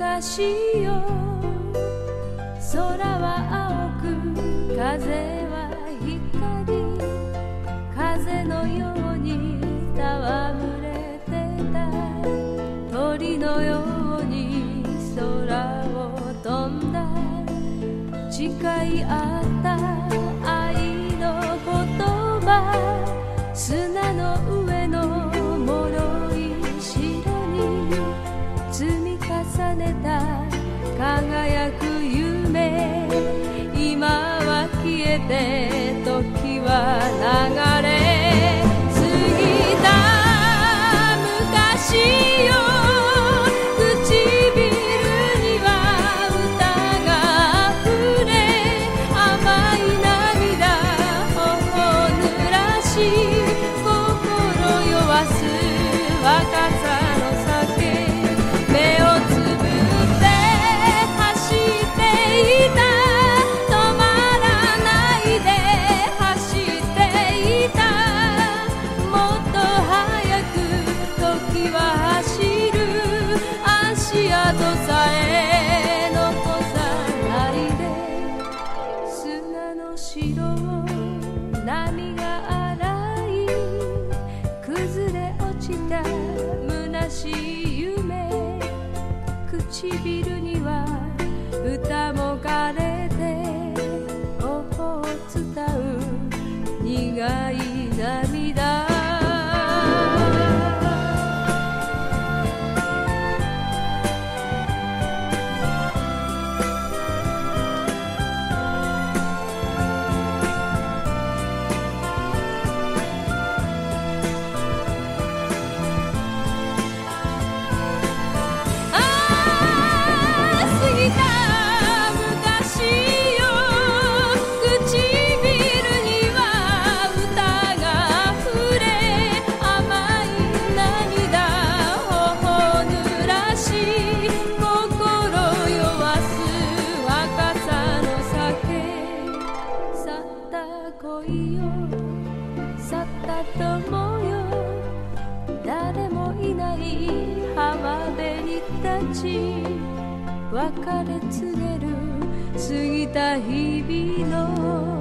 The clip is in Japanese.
昔よ空は青く風は光風のように戯れてた鳥のように空を飛んだ。誓い合った。た。輝く夢今は消えて唇には歌も枯れておを伝う苦い涙別れ告げる過ぎた日々の